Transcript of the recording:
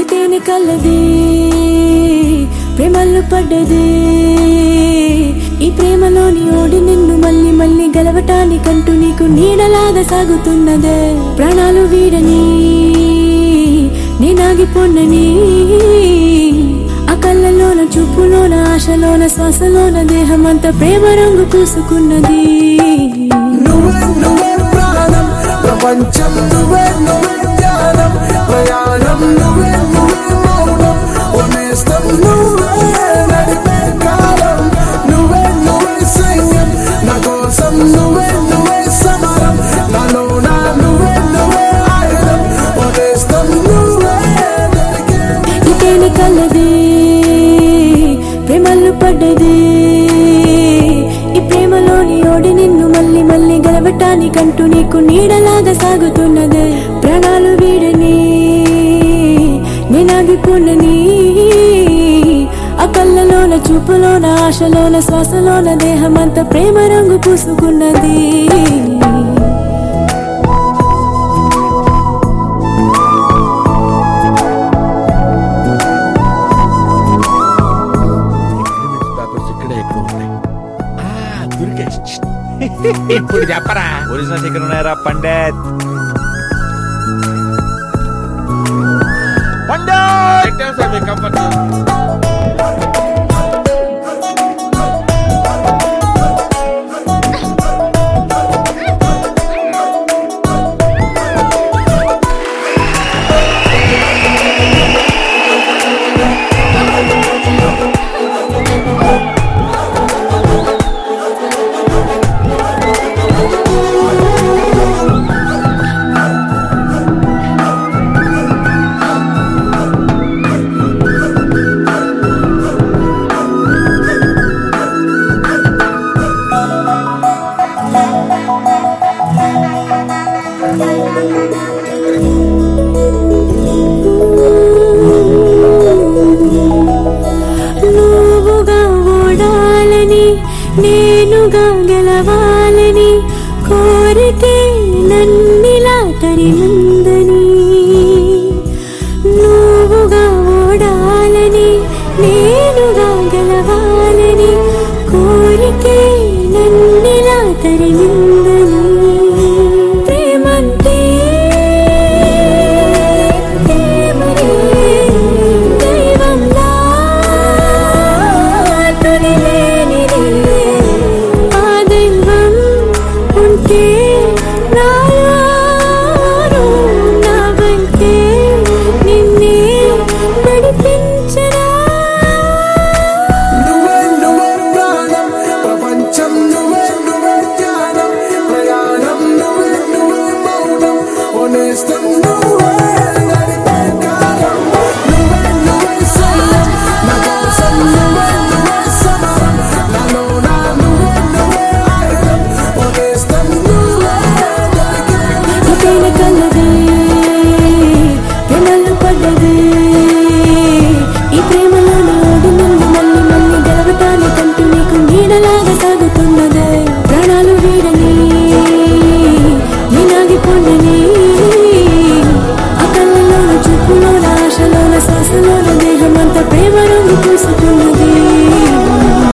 ఇతేని కలది ప్రేమల్లో పడ్డది. ఈ ప్రేమలోని ఓడి నిన్ను మళ్ళీ మళ్ళీ గెలవటానికంటూ నీకు నీడలాగా సాగుతున్నదే. ప్రాణాలు వీడని నేనాగిపోన్నని ఆ కళ్ళలోన చూపులోన ఆశలోన శ్వాసలోన దేహమంతా ప్రేమ రంగు పూసుకున్నది. నువ్వే నువ్వే ప్రాణం ప్రపంచం నువ్వే నువ్వే కంటూ నీకు నీడలాగా సాగుతున్నదే. ప్రాణాలు వీడని నేనాగిపోనని ఆ కళ్ళలోన చూపులోన ఆశలోన శ్వాసలోన దేహమంతా ప్రేమ రంగు పూసుకున్నది. ఇప్పుడు చెప్పరా. ఒరిజినల్ చికెన్ ఉన్నాయరా పండిత్. పండిత్! పెట్టాం సార్ మీ కంఫర్ట్ కొరకే నన్నిలా తరిముందని. నువ్వుగా ఓడాలని నేనుగా గెలవాలని కోరికే నన్నిలా తరిమిందని.